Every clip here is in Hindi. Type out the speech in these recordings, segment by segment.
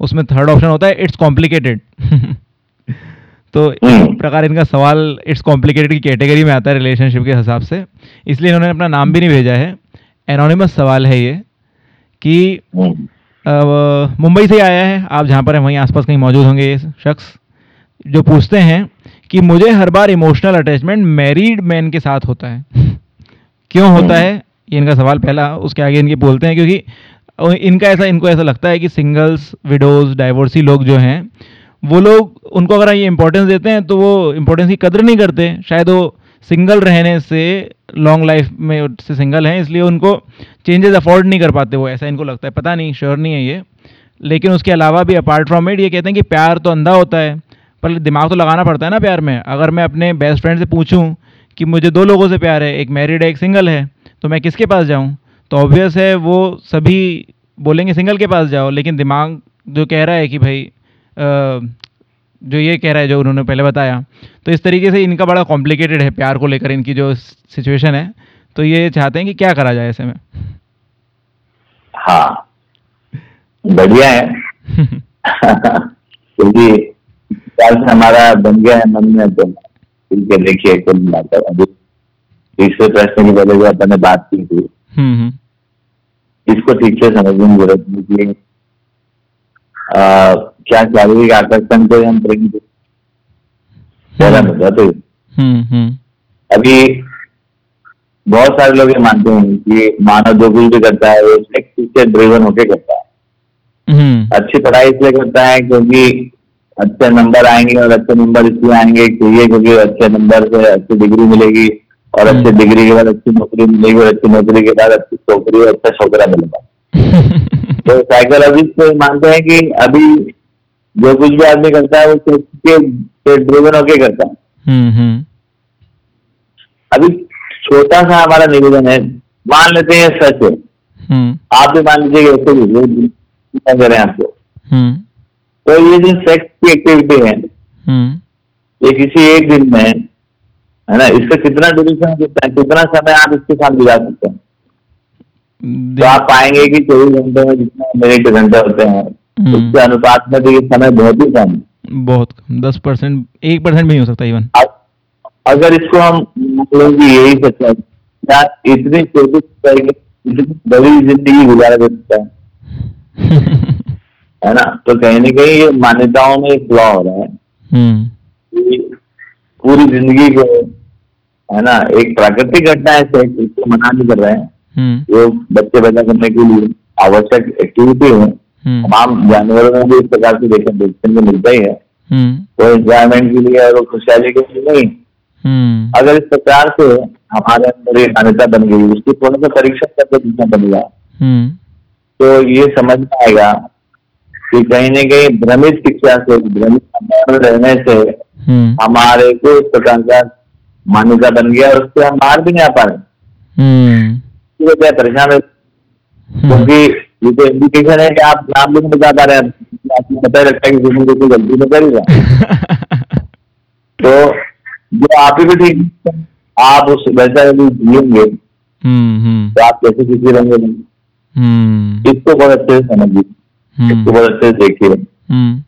उसमें थर्ड ऑप्शन होता है इट्स कॉम्प्लिकेटेड तो एक हम्म। प्रकार इनका सवाल इट्स कॉम्प्लिकेटेड की कैटेगरी में आता है रिलेशनशिप के हिसाब से। इसलिए इन्होंने अपना नाम भी नहीं भेजा है। एनोनिमस सवाल है ये कि हम्म, मुंबई से आया है। आप जहाँ पर हैं वहीं आसपास कहीं मौजूद होंगे ये शख्स। जो पूछते हैं कि मुझे हर बार इमोशनल अटैचमेंट मैरिड मैन के साथ होता है। क्यों होता है? ये इनका सवाल पहला उसके आगे इनके बोलते हैं क्योंकि अ, इनका ऐसा इनको ऐसा लगता है कि सिंगल्स विडोज डाइवोर्सी लोग जो हैं वो लोग उनको अगर ये इंपॉर्टेंस देते हैं तो वो इंपॉर्टेंस की कदर नहीं करते। शायद वो सिंगल रहने से लॉन्ग लाइफ में से सिंगल हैं इसलिए उनको चेंजेस अफोर्ड नहीं कर पाते वो ऐसा इनको लगता है। पता नहीं श्योर नहीं है ये। लेकिन उसके अलावा भी अपार्ट फ्रॉम इट ये कहते हैं कि प्यार तो अंधा होता है पर दिमाग तो लगाना पड़ता है ना प्यार में। अगर मैं अपने बेस्ट फ्रेंड से पूछूँ कि मुझे दो लोगों से प्यार है एक मैरिड है एक सिंगल है तो मैं किसके पास जाऊँ? तो ऑब्वियस है वो सभी बोलेंगे सिंगल के पास जाओ लेकिन दिमाग जो कह रहा है कि भाई जो ये कह रहा है जो उन्होंने पहले बताया तो इस तरीके से इनका बड़ा कॉम्प्लिकेटेड है प्यार को लेकर इनकी जो सिचुएशन है। तो ये चाहते हैं कि क्या करा जाए ऐसे में? हाँ। बढ़िया है। क्योंकि हमारा बन गया है मन में तो ठीक है देखिए कुल मिलाकर अभी तीसरे प्रश्न की वजह से अपन ने बात की थी हम्म हम्म, इसको ठीक से समझने की ज़रूरत है कि क्या शारीरिक आकर्षण को हम प्रेम पहला मुद्दा तो। हम्म हम्म। अभी बहुत सारे लोग ये मानते हैं कि मानव जो कुछ भी करता है वो सेक्स से ड्रिवन होके करता है। हम्म। अच्छी पढ़ाई इसलिए करता है क्योंकि अच्छे नंबर आएँगे और अच्छे नंबर इसलिए आएँगे चाहिए क्योंकि अच्छे नंबर से अच्छी डिग्री मिलेगी। और अच्छी हम्म। डिग्री के बाद अच्छी नौकरी मिलेगी और अच्छी नौकरी के बाद अच्छी छोकरी और अच्छा छोकरा मिलेगा तो साइकोलॉजिस्ट तो मानते हैं कि अभी जो कुछ भी आदमी करता है वो के ड्रिवन होके करता है। हम्म हम्म। अभी छोटा सा हमारा निवेदन है मान लेते हैं सच है। आप भी मान लीजिए ऐसे भी करें आपको। तो ये जो सेक्स की एक्टिविटी है ये किसी एक दिन में है ना? इसका कितना ड्यूरेशन है कितना समय आप इसके साथ गुजार सकते हैं? तो आप पाएँगे कि चौबीस घंटे में जितना मिनट घंटे होते हैं हम्म। उसके अनुपात में ये समय बहुत ही कम बहुत कम दस परसेंट एक परसेंट भी नहीं हो सकता इवन अगर इसको हम मतलब यही सच है क्या इतनी तरीके इतनी बड़ी ज़िंदगी गुजारा जा सकता है? है ना? तो कहीं ना कहीं ये मान्यताओं में एक फ्लॉ हो रहा है। हम्म। पूरी ज़िंदगी को है ना एक प्राकृतिक घटना है सेक्स इसको मना नहीं कर रहे हैं। हम्म। जो बच्चे पैदा करने के लिए आवश्यक एक्टिविटी है हम्म। तमाम जानवरों में भी इस प्रकार की देखने देखने को मिलता ही है। हम्म। वो एंजॉयमेंट के लिए और वो खुशहाली के लिए नहीं। अगर इस प्रकार से हमारे अंदर ये मान्यता बन गई उसकी थोड़ा सा परीक्षण करके देखना पड़ेगा हम्म। तो ये समझ में आएगा कि कहीं न कहीं भ्रमित शिक्षा से भ्रमित रहने से हमारे को इस प्रकार का मान्यता बन गया और उससे हम बाहर भी नहीं आ पा रहे। हम्म। क्या परेशान है हम्म। क्योंकि ये तो इंडिकेशन है कि आप नाम भी नहीं बता पा रहे हैं। आपको पता ही लगता है कि जिसमें कोई गलती तो करेगा तो जो आप ही भी ठीक आप उस वैसा जिएँगे। हम्म हम्म। तो आप कैसे खुशी रहेंगे? नहीं? हम्म। इसको बहुत अच्छे से समझिए। इसको हम्म बहुत अच्छे से देखिए। हम्म।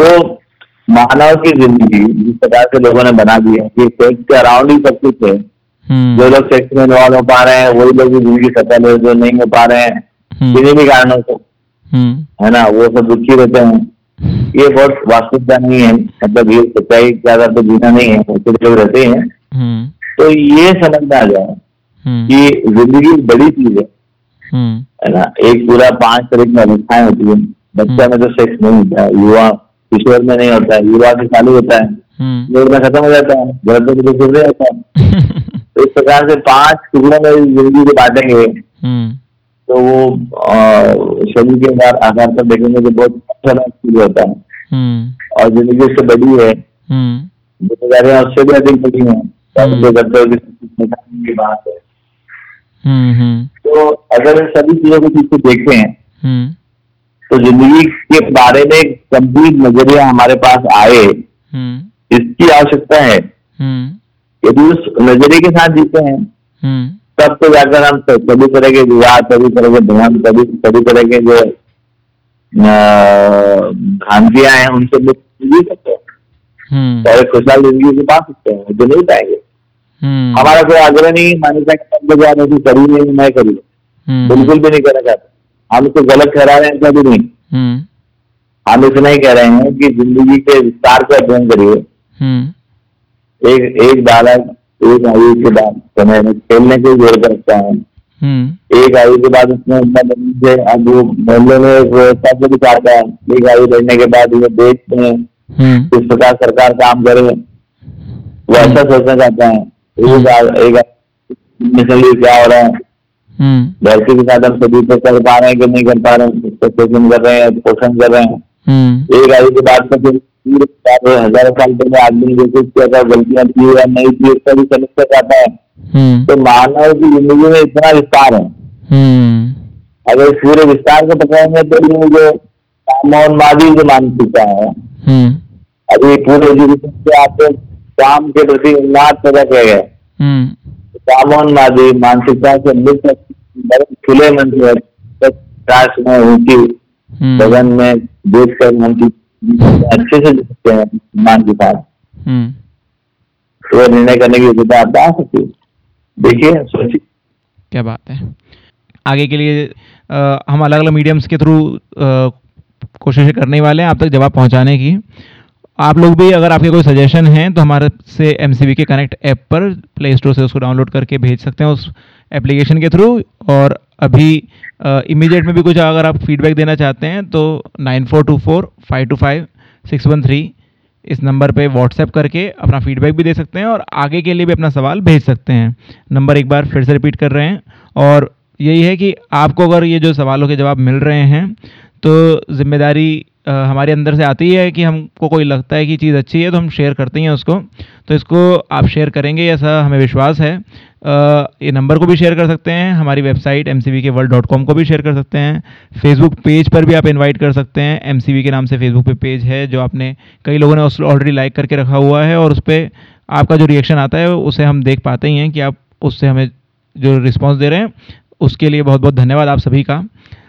तो मानव की ज़िंदगी जिस प्रकार से लोगों ने बना दी है कि सेक्स के अराउंड ही सब कुछ है। जो हम्म लोग सेक्स में इन्वॉल्व हो पा रहे हैं वही लोग ज़िंदगी सफल है जो नहीं हो पा रहे हैं हम्म। किन्हीं भी कारणों से। हम्म। है ना? वो सब दुखी रहते हैं। ये बहुत वास्तविकता नहीं है। मतलब ये सच्चाई ज़्यादा तो जीना नहीं है ऐसे लोग रहते हैं। तो ये समझ में आ जाए कि ज़िंदगी बड़ी चीज़ है। है ना? एक पूरा पाँच तरह की अवस्थाएँ होती है। बच्चा में तो सेक्स नहीं होता युवा किशोर में नहीं होता है युवा में चालू होता है। हम्म। लोग में खत्म हो जाता है वृद्ध में तो रह जाता है। तो इस प्रकार से पाँच टुकड़ों में ज़िंदगी को बांटेंगे हम्म। तो वो शरीर के आधार आधार पर देखेंगे तो बहुत अच्छा फील होता है। हम्म। और ज़िंदगी उससे बड़ी है। हम्म। जिम्मेदारियाँ उससे भी अधिक बड़ी हैं। तो जो करते हो कि की बात हम्म हम्म। तो अगर सभी चीज़ों को ठीक से देखें हम्म। तो ज़िंदगी के बारे में गंभीर नज़रिया हमारे पास आए हम्म। इसकी आवश्यकता है। हम्म। यदि उस नज़रिए के साथ जीते हैं हम्म। तब तो जाकर हम सभी तरह के विवाह सभी तरह के ध्यान सभी सभी तरह के जो भ्रांतियाँ हैं उनसे जी सकते हैं। और खुशहाल ज़िंदगी से पा सकते हैं जो नहीं पाएँगे। हमारा कोई आग्रह नहीं मान्यता के करी नहीं मैं करी। बिल्कुल भी नहीं करना चाहते। हम इसको गलत ठहरा रहे हैं कभी नहीं? हम्म। हम इतना ही कह रहे हैं कि ज़िंदगी के विस्तार का अध्ययन करिए। हम्म। एक एक बालक एक आयु के बाद समय में खेलने को ज़ोर कर रखता है। हम्म। एक आयु के बाद उसमें से अब वो मोहल्ले में एक व्यवस्था को भी चाहता है। एक आयु बढ़ने के बाद वो देश में किस प्रकार सरकार काम करे। वो ऐसा सोचना चाहता है। एक आ- एक क्या हो रहा है? धरती के साथ हम सभी पे कर पा रहे हैं कि नहीं कर पा रहे हैं उसको कर रहे हैं पोषण कर रहे हैं। हम्म। एक आयु के बाद तो फिर हज़ारों साल पहले आदमी ने जो कुछ किया था गलतियाँ की या नहीं की उसका भी समझता चाहता है। हम्म। तो मानव की ज़िंदगी में इतना विस्तार है। हम्म। अगर पूरे विस्तार को पकड़ेंगे तो ये जो कामोन्मादी जो मानसिकता है हम्म। अभी पूरे एजुकेशन से आपको काम के प्रति उन्माद पैदा किया गया है। हम्म मानसिकता से मुक्त खुले मन से काश में उनकी हम्म. में देख कर उनकी अच्छे से सकते हैं मान के साथ तो निर्णय करने की योग्यता आप आ सकती है देखिए सोचिए क्या बात है. आगे के लिए अ, हम अलग अलग मीडियम्स के थ्रू कोशिश करने वाले हैं आप तक जवाब पहुँचाने की। आप लोग भी अगर आपके कोई सजेशन हैं तो हमारे से एमसीबी के कनेक्ट ऐप पर प्ले स्टोर से उसको डाउनलोड करके भेज सकते हैं उस एप्लीकेशन के थ्रू और अभी इमीडिएट में भी कुछ अगर आप फीडबैक देना चाहते हैं तो nine four two four five two five six one three इस नंबर पे व्हाट्सएप करके अपना फीडबैक भी दे सकते हैं और आगे के लिए भी अपना सवाल भेज सकते हैं। नंबर एक बार फिर से रिपीट कर रहे हैं। और यही है कि आपको अगर ये जो सवालों के जवाब मिल रहे हैं तो ज़िम्मेदारी हमारे अंदर से आती है कि हमको कोई लगता है कि चीज़ अच्छी है तो हम शेयर करते हैं उसको। तो इसको आप शेयर करेंगे, ऐसा हमें विश्वास है। ये नंबर को भी शेयर कर सकते हैं, हमारी website M K world dot com को भी शेयर कर सकते हैं। फेसबुक पेज पर भी आप इनवाइट कर सकते हैं। MCB के नाम से फेसबुक पे पेज है, जो आपने कई लोगों ने उस ऑलरेडी लाइक करके रखा हुआ है, और उस पर आपका जो रिएक्शन आता है, उसे हम देख पाते ही हैं कि आप उससे हमें जो रिस्पॉन्स दे रहे हैं, उसके लिए बहुत बहुत धन्यवाद आप सभी का।